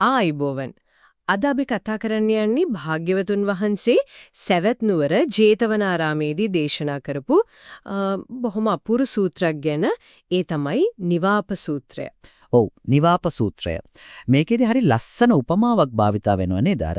ආයිබෝවන්. අද අපි කතා කරන්න යන්නේ භාග්‍යවතුන් වහන්සේ සවැත් නුවර ජේතවනාරාමේදී දේශනා කරපු බොහොම අපූර්ව සූත්‍රයක් ගැන ඒ තමයි නිවාප සූත්‍රය. ඔව් නිවාප සූත්‍රය. මේකෙදි හරි ලස්සන උපමාවක් භාවිතා වෙනව නේද අර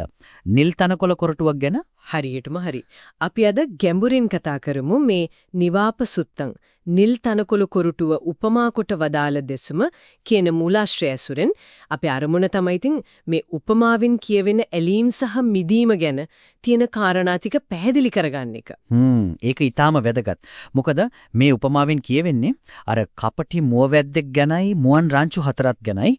නිල් තනකොළ කොරටුවක් ගැන? හරියටම හරි. අපි අද ගැඹුරින් කතා කරමු මේ නිවාප සුත්තං නිල් තනකොළ කොරුටුව උපමා කොට වදාළ දෙසුම කියන මූලාශ්‍රය ඇසුරෙන් අපේ අරමුණ තමයි ඉතින් මේ උපමාවෙන් කියවෙන ඇලීම් සහ මිදීම ගැන තියෙන කාරණා ටික පැහැදිලි කරගන්න එක. හ්ම් ඒක ඊටාම වැදගත්. මොකද මේ උපමාවෙන් කියවෙන්නේ අර කපටි මුවවැද්දෙක් ගැනයි මුවන් රාංචු හතරක් ගැනයි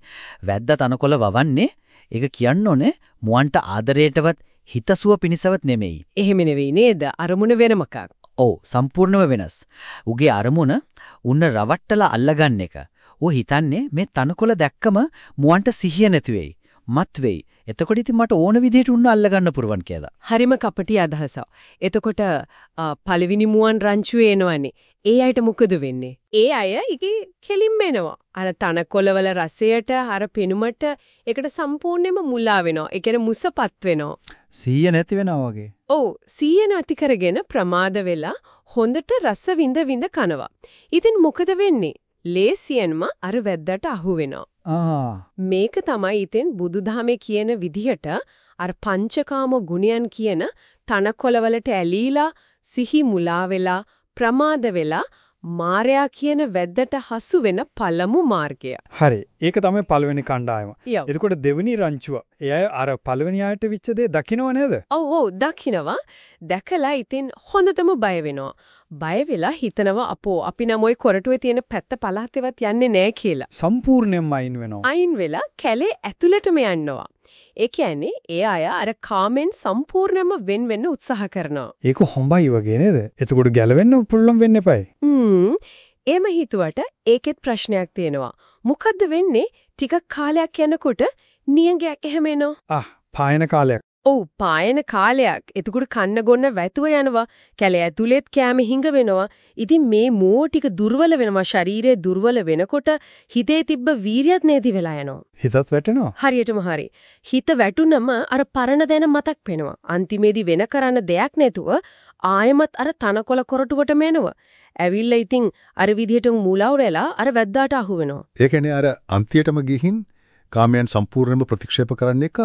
වැද්දා තනකොළ වවන්නේ ඒක කියන්න ඕනේ මුවන්ට ආදරයටවත් හිතසුව පිණිසවත් නෙමෙයි. එහෙම නෙවෙයි නේද? අරමුණ වෙනමකක්. ඔව් සම්පූර්ණව වෙනස්. උගේ අරමුණ උන්න රවට්ටලා අල්ලගන්න එක. ඌ හිතන්නේ මේ තනකොළ දැක්කම මුවන්ට සිහිය නැති වෙයි. මත් වෙයි. එතකොට ඉතින් මට ඕන විදිහට උන්න අල්ලගන්න පුරවන් කියලා. හරිම කපටි අදහසක්. එතකොට පළවෙනි මුවන් රංචුවේ එනවනේ. ඒ අයට මොකද වෙන්නේ? ඒ අය ඉකි කෙලින්ම එනවා. අර තනකොළවල රසයට අර පෙනුමට ඒකට සම්පූර්ණයෙන්ම මුලා වෙනවා. ඒ කියන්නේ මුසපත් වෙනවා. සීය නැති වෙනවා වගේ. ඔව් සීය නැති කරගෙන ප්‍රමාද වෙලා හොඳට රස විඳ විඳ කනවා. ඉතින් මොකද වෙන්නේ? ලේසියෙන්ම අර වැද්දට අහු වෙනවා. මේක තමයි ඉතින් බුදුදහමේ කියන විදිහට අර පංචකාම ගුණයන් කියන තනකොළවලට ඇලීලා සිහි මුලා වෙලා ප්‍රමාද වෙලා මාර්යා කියන වැද්දට හසු වෙන පළමු මාර්ගය. හරි. ඒක තමයි පළවෙනි කණ්ඩායම. එතකොට දෙවෙනි රංචුව. එයා අර පළවෙනි ආයට විච්ච දේ දකින්නව නේද? ඔව් ඔව් දකින්නවා. දැකලා ඉතින් හොඳටම බය වෙනවා. බය වෙලා හිතනවා අපෝ අපි නම් ওই කොරටුවේ තියෙන පැත්ත පළාතේවත් යන්නේ නැහැ කියලා. සම්පූර්ණයෙන්ම අයින් වෙනවා. අයින් වෙලා කැලේ ඇතුළටම යන්නවා. ඒ කියන්නේ ඒ අය අර කාමෙන් සම්පූර්ණයෙන්ම වෙන් වෙන්න උත්සාහ කරනවා. ඒක හොඹයි වගේ නේද? එතකොට ගැලවෙන්න පුළුවන් වෙන්න එපායි. හ්ම්. එහෙම හිතුවට ඒකෙත් ප්‍රශ්නයක් තියෙනවා. මොකද්ද වෙන්නේ? ටිකක් කාලයක් යනකොට නියඟයක් එහෙම එනවා. ආ පායන කාලයක්. ඔව් පායන කාලයක්. එතකොට කන්න ගොන්න වැතුව යනවා. කැලේ ඇතුළෙත් කැම හිඟ වෙනවා. ඉතින් මේ මෝ ටික දුර්වල වෙනවා. ශරීරය දුර්වල වෙනකොට හිතේ තිබ්බ වීරියත් නැති වෙලා යනවා. හිතත් වැටෙනවා. හරියටම හරි. හිත වැටුනම අර පරණ දැන මතක් වෙනවා. අන්තිමේදී වෙන කරන්න දෙයක් නැතුව ආයෙමත් අර තනකොළ කොරටුවටම එනවා. ඇවිල්ලා ඉතින් අර විදිහට මුලවරලා අර වැද්දාට අහු වෙනවා. ඒ කියන්නේ අර අන්තියටම ගිහින් කාමයන් සම්පූර්ණයෙන්ම ප්‍රතික්ෂේප කරන්න එක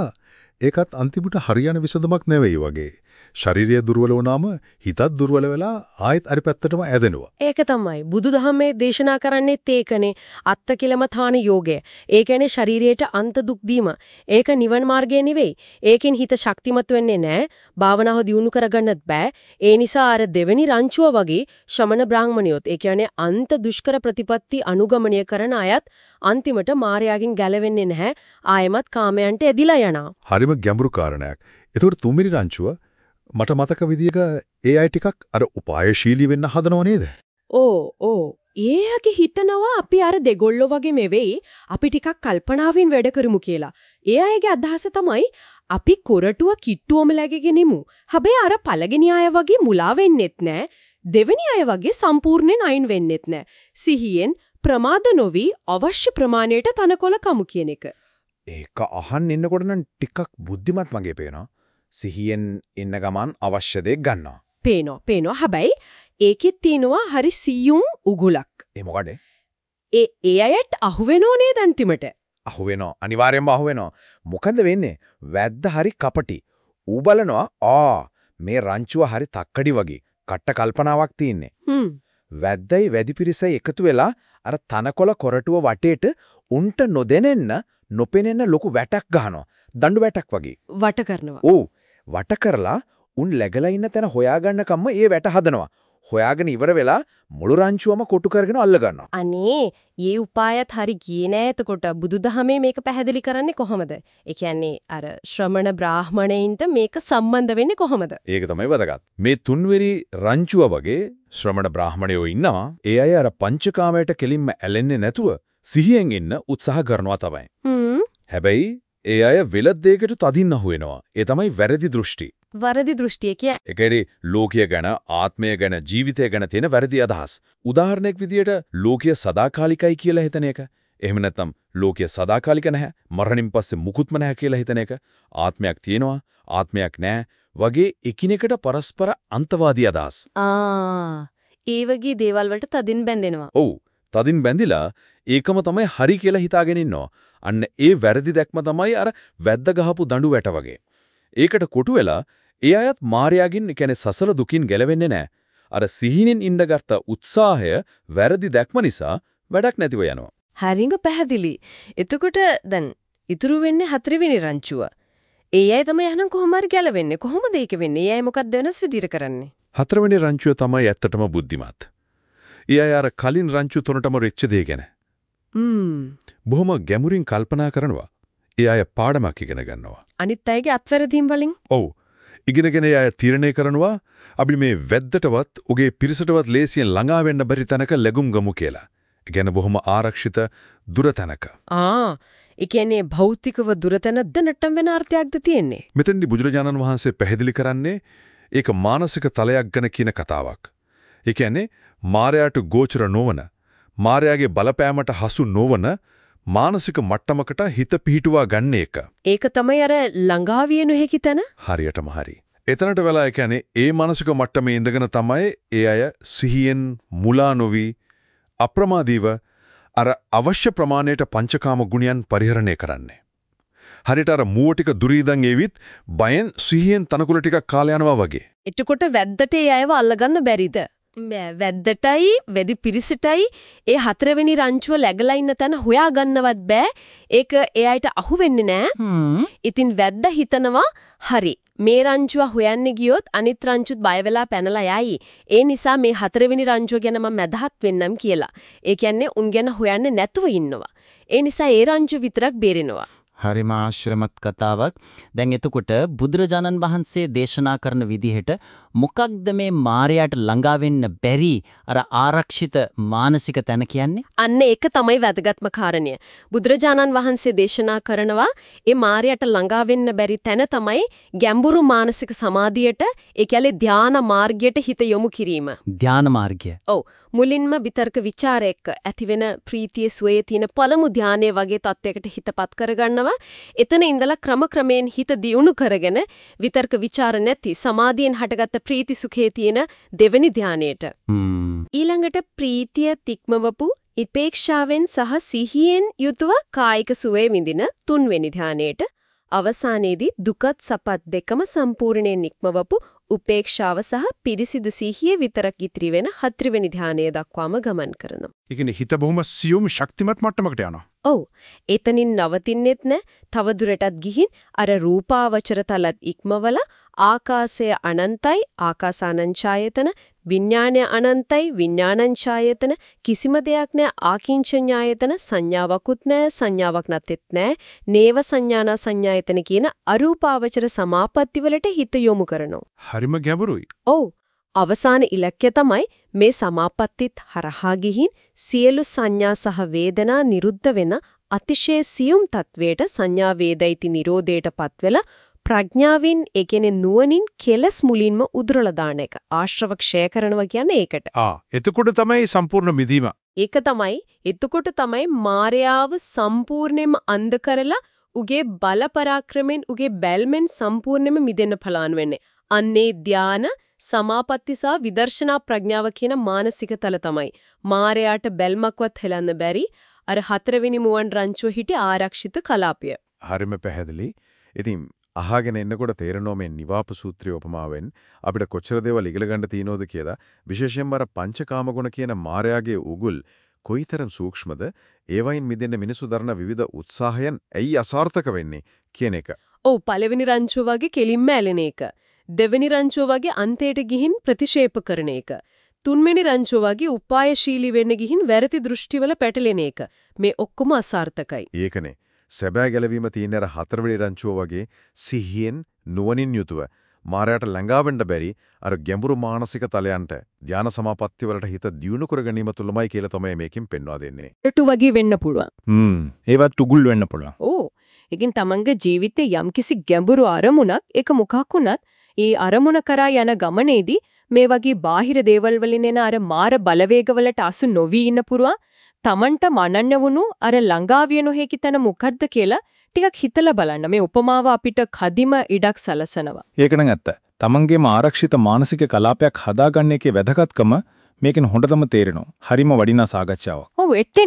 ඒකත් අන්තිමට හරියන විසඳුමක් නෙවෙයි වගේ. ශාරීරිය දුර්වල වුණාම හිතත් දුර්වල වෙලා ආයෙත් අර පැත්තටම ඇදෙනවා. ඒක තමයි බුදුදහමේ දේශනා කරන්නේත් ඒකනේ අත්ත කිලමථාන යෝගය. ඒ කියන්නේ ශරීරයට අන්ත දුක් දීම. ඒක නිවන මාර්ගය නෙවෙයි. ඒකෙන් හිත ශක්තිමත් වෙන්නේ නැහැ. භාවනාව දියුණු කරගන්නත් බෑ. ඒ නිසා අර දෙවෙනි රංචුව වගේ ශ්‍රමණ බ්‍රාහ්මණයොත් ඒ කියන්නේ අන්ත දුෂ්කර ප්‍රතිපත්ති අනුගමනය කරන අයත් අන්තිමට මායාවෙන් ගැලවෙන්නේ නැහැ. ආයෙමත් කාමයන්ට ඇදිලා යනවා. හරිම ගැඹුරු කාරණයක්. ඒතකොට තුන්වෙනි රංචුව මට මතක විදියක ඒ අය ටිකක් අර උපායශීලී වෙන්න හදනව නේද? ඕ ඕ ඒයගේ හිතනවා අපි අර දෙගොල්ලෝ වගේ මෙවෙයි අපි ටිකක් කල්පනාවෙන් වැඩ කරමු කියලා. ඒ අයගේ අදහස තමයි අපි කොරටුව කිට්ටුවම läගගෙනෙමු. හැබැයි අර පළගෙනි අය වගේ මුලා වෙන්නෙත් නෑ. දෙවෙනි අය වගේ සම්පූර්ණයෙන් අයින් වෙන්නෙත් නෑ. සිහියෙන් ප්‍රමාද නොවි අවශ්‍ය ප්‍රමාණයට තනකොළ කමු කියන එක. ඒක අහන්න ඉන්නකොට නම් ටිකක් බුද්ධිමත් වගේ පේනවා. සිහියෙන් ඉන්න ගමන් අවශ්‍ය දේ ගන්නවා. පේනවා පේනවා. හැබැයි ඒකෙත් තියෙනවා හරි සියුම් උගුලක්. ඒ මොකද? ඒ ඒ අයට අහු වෙනෝ නේද අන්තිමට? අහු වෙනවා. අනිවාර්යෙන්ම අහු වෙනවා. මොකද වෙන්නේ? වැද්ද හරි කපටි. ඌ බලනවා ආ මේ රංචුව හරි තක්කඩි වගේ. කට්ට කල්පනාවක් තියෙන්නේ. හ්ම්. වැද්දයි වැඩි පිරිසයි එකතු වෙලා අර තනකොළ කොරටුව වටේට උන්ට නොදෙනෙන්න නොපෙනෙන ලොකු වැටක් ගහනවා. දඬු වැටක් වගේ. වට කරනවා. ඔව්. වට කරලා උන් läගලා ඉන්න තැන හොයාගන්න කම්ම ඒ වැට හදනවා. හොයාගෙන ඉවර වෙලා මුළු රංචුවම කොටු කරගෙන අල්ල ගන්නවා. අනේ, මේ උපායත් හරි ගියේ නෑ එතකොට බුදුදහමේ මේක පැහැදිලි කරන්නේ කොහොමද? ඒ කියන්නේ අර ශ්‍රමණ බ්‍රාහමණයින්ට මේක සම්බන්ධ වෙන්නේ කොහොමද? ඒක තමයි වැදගත්. මේ තුන්වෙරි රංචුව වගේ ශ්‍රමණ බ්‍රාහමණයෝ ඉන්නවා. ඒ අය අර පංචකාමයට කෙලින්ම ඇලෙන්නේ නැතුව සිහියෙන් ඉන්න උත්සාහ කරනවා තමයි. හැබැයි ඒ අය වෙලත් දෙයකට තදින් අහු වෙනවා. ඒ තමයි වැරදි දෘෂ්ටි. වරදි දෘෂ්ටිය කිය. ඒ කියන්නේ ලෝකය ගැන, ආත්මය ගැන, ජීවිතය ගැන තියෙන වැරදි අදහස්. උදාහරණයක් විදියට ලෝකය සදාකාලිකයි කියලා හිතන එක. එහෙම නැත්නම් ලෝකයේ සදාකාලික නැහැ, මරණින් පස්සේ මුකුත්ම නැහැ කියලා හිතන එක, ආත්මයක් තියෙනවා, ආත්මයක් නැහැ වගේ එකිනෙකට පරස්පර අන්තවාදී අදහස්. ආ ඒ වගේ දේවල් වලට තදින් බැඳෙනවා. ඔව්. තදින් බැඳිලා ඒකම තමයි හරි කියලා හිතාගෙන ඉන්නවා. අන්න ඒ වැරදි දැක්ම තමයි අර වැද්ද ගහපු දඬු වැට වගේ. ඒකට කොටු වෙලා ඒ අයත් මායාවකින් කියන්නේ සසල දුකින් ගැලවෙන්නේ නැහැ. අර සිහිනෙන් ඉඳගත්ත උත්සාහය වැරදි දැක්ම නිසා වැඩක් නැතිව යනවා. හරිඟ පැහැදිලි. එතකොට දැන් ඉතුරු වෙන්නේ හතරවෙනි රංචුව. ඒ අය තමයි අහනම් කොහොම හරි ගැලවෙන්නේ. කොහොමද ඒක වෙන්නේ? ඒ අය මොකක්ද වෙනස් විදිහට කරන්නේ? හතරවෙනි රංචුව තමයි ඇත්තටම බුද්ධිමත්. ඊය අර කලින් රංචු තුනටම වෙච්ච දේ ගැන. බොහොම ගැඹුරින් කල්පනා කරනවා. ඒ අය පාඩමක් ඉගෙන ගන්නවා. අනිත් අයගේ අත්වැරදීම් වලින් ඔව්. ඉගෙනගෙන අය තීරණය කරනවා අපි මේ වැද්දටවත් උගේ පිරිසටවත් ලේසියෙන් ළඟා වෙන්න බැරි තැනක ලැබුම් ගමු කියලා. ඒ කියන්නේ බොහොම ආරක්ෂිත දුර තැනක. ආ ඒ කියන්නේ භෞතිකව දුරතනද්ද නැට්ටම් වෙන අර්ථයක්ද තියෙන්නේ? මෙතෙන්දි බුදුරජාණන් වහන්සේ පැහැදිලි කරන්නේ ඒක මානසික තලයක් ගැන කියන කතාවක්. ඒ කියන්නේ මායයට ගෝචර නොවන, මායාගේ බලපෑමට හසු නොවන මානසික මට්ටමකට හිත පිහිටුවා ගන්න එක. ඒක තමයි අර ළඟා විය නොහැකි තැන? හරියටම හරි. එතනට වෙලා ඒ කියන්නේ ඒ මානසික මට්ටමේ ඉඳගෙන තමයි ඒ අය සිහියෙන් මුලා නොවි අප්‍රමාදීව අර අවශ්‍ය ප්‍රමාණයට පංචකාම ගුණයන් පරිහරණය කරන්නේ. හරියට අර මූව ටික දුරීදන් එවිත් බයෙන් සිහියෙන් තනකුල ටිකක් කාලා යනවා වගේ. එතකොට වැද්දට ඒ අයව අල්ලගන්න බැරිද? වැද්දටයි වෙදි පිරිසටයි ඒ හතරවෙනි රංචුව läගලා ඉන්න තැන හොයාගන්නවත් බෑ. ඒක ඒ අයට අහු වෙන්නේ නෑ. ඉතින් වැද්දා හිතනවා හරි මේ රංචුව හොයන්න ගියොත් අනිත් රංචුත් බය වෙලා පැනලා යයි. ඒ නිසා මේ හතරවෙනි රංචුව ගැන මම මැදහත් වෙන්නම් කියලා. ඒ කියන්නේ උන් ගැන හොයන්නේ නැතුව ඉන්නවා. ඒ නිසා ඒ රංචුව විතරක් බේරෙනවා. හරිම ආශ්‍රමත් කතාවක්. දැන් එතකොට බුදුරජාණන් වහන්සේ දේශනා කරන විදිහට මොකක්ද මේ මායයට ළඟා වෙන්න බැරි අර ආරක්ෂිත මානසික තැන කියන්නේ? අන්න ඒක තමයි වැදගත්ම කාරණය. බුදුරජාණන් වහන්සේ දේශනා කරනවා ඒ මායයට ළඟා වෙන්න බැරි තැන තමයි ගැඹුරු මානසික සමාධියට ඒ කියන්නේ ධානා මාර්ගයට හිත යොමු කිරීම. ධානා මාර්ගය. ඔව් මුලින්ම විතර්ක ਵਿਚාරයක ඇතිවෙන ප්‍රීතිය සුවේ තියෙන පළමු ධානයේ වගේ තත්යකට හිතපත් කරගන්නවා. එතන ඉඳලා ක්‍රම ක්‍රමයෙන් හිත දියුණු කරගෙන විතර්ක ਵਿਚාර නැති සමාධියෙන් හටගත්ත ප්‍රීති සුඛයේ තියෙන දෙවෙනි ධානයට. ඊළඟට ප්‍රීතිය තික්මවපු ඉපේක්ෂාවෙන් සහ සිහියෙන් යුතුව කායික සුවේ විඳින තුන්වෙනි ධානයට. අවසානයේදී දුකත් සපත් දෙකම සම්පූර්ණයෙන් නික්මවපු උපේක්ෂාව සහ පිරිසිදු සිහිය විතරක් ඉතිරි වෙන හතරවෙනි ධානය දක්වාම ගමන් කරනවා. ඒ කියන්නේ හිත බොහොම සියුම් ශක්තිමත් මට්ටමකට යනවා. ඔව්. එතනින් නවතින්නෙත් නැ තව දුරටත් ගිහින් අර රූපාවචර තලත් ඉක්මවලා ආකාශය අනන්තයි ආකාසානංචායතන විඥානය අනන්තයි විඥානංචායතන කිසිම දෙයක් නැ ආකින්චඤ්ඤායතන සංඥාවකුත් නැ සංඥාවක් නැතෙත් නැ නේව සංඥානා සංඥායතන කියන අරූපාවචර සමාපatti වලට හිත යොමු කරනවා. හරිම ගැඹුරුයි. ඔව්. අවසාන ඉලක්කය තමයි මේ සමාපත්තිත් හරහා ගිහින් සියලු සංඥා සහ වේදනා නිරුද්ධ වෙන අතිශය සියුම් තත්වයට සංඥා වේදිතී නිරෝධයටපත් වෙලා ප්‍රඥාවෙන් ඒ කියන්නේ නුවණින් කෙලස් මුලින්ම උදුරලා දාන එක ආශ්‍රව ක්ෂය කරනවා කියන්නේ ඒකට. ආ එතකොට තමයි සම්පූර්ණ මිදීම. ඒක තමයි එතකොට තමයි මායාව සම්පූර්ණයෙන්ම අන්ධ කරලා උගේ බල පරාක්‍රමෙන් උගේ බැල්මෙන් සම්පූර්ණයෙන්ම මිදෙන්න පලාන් වෙන්නේ. අන්නේ ධාන සමාපatti සහ විදර්ශනා ප්‍රඥාව කියන මානසික තල තමයි. මායයට බැල්මක්වත් හෙලන්න බැරි අර හතරවෙනි මුවන් රංචුව හිටි ආරක්ෂිත කලාපය. හරිම පැහැදිලි. ඉතින් අහගෙන එන්නකොට තේරෙනවා මේ නිවාප සූත්‍රයේ උපමාවෙන් අපිට කොච්චර දේවල් ඉගෙන ගන්න තියෙනවද කියලා විශේෂයෙන්ම අර පංචකාම ගුණ කියන මායාවේ උගුල් කොයිතරම් සූක්ෂමද ඒවයින් මිදෙන්න මිනිසු දරන විවිධ උත්සාහයන් ඇයි අසාර්ථක වෙන්නේ කියන එක. ඔව් පළවෙනි රංචුව වගේ කෙලින්ම ඇලෙන එක. දෙවෙනි රංචුව වගේ අන්තයට ගිහින් ප්‍රතිෂේප කරන එක. තුන්වෙනි රංචුව වගේ උපායශීලී වෙන්න ගිහින් වැරදි දෘෂ්ටිවල පැටලෙන එක. මේ ඔක්කොම අසාර්ථකයි. ඒකනේ. සැබෑ ගැලවීම තියෙන අර හතරවෙනි රංචුව වගේ සිහියෙන් නුවණින් යුතුව මායයට ළඟා වෙන්න බැරි අර ගැඹුරු මානසික තලයන්ට ධානා සමාපatti වලට හිත දියුණු කර ගැනීම තුළමයි කියලා තමයි මේකෙන් පෙන්වා දෙන්නේ. ටු වගේ වෙන්න පුළුවන්. හ්ම් ඒවත් උගුල් වෙන්න පුළුවන්. ඕ ඒකින් තමන්ගේ ජීවිතේ යම්කිසි ගැඹුරු අරමුණක් ඒක මොකක් වුණත් ඒ අරමුණ කරා යන ගමනේදී මේ වගේ බාහිර දේවල් වලින් එන අර මාර බලවේගවලට අසු නොවි ඉන්න පුරුවා තමන්ට මනන්න වුණු අර ළඟාවිය නොහැකි තැන මොකද්ද කියලා ටිකක් හිතලා බලන්න. මේ උපමාව අපිට කදිම ඉඩක් සලසනවා. ඒකනම් ඇත්ත. තමන්ගේම ආරක්ෂිත මානසික කලාපයක් හදාගන්න එකේ වැදගත්කම මේකෙන් හොඳටම තේරෙනවා. හරිම වටිනා සාකච්ඡාවක්. ඔව් එට්ටෙන්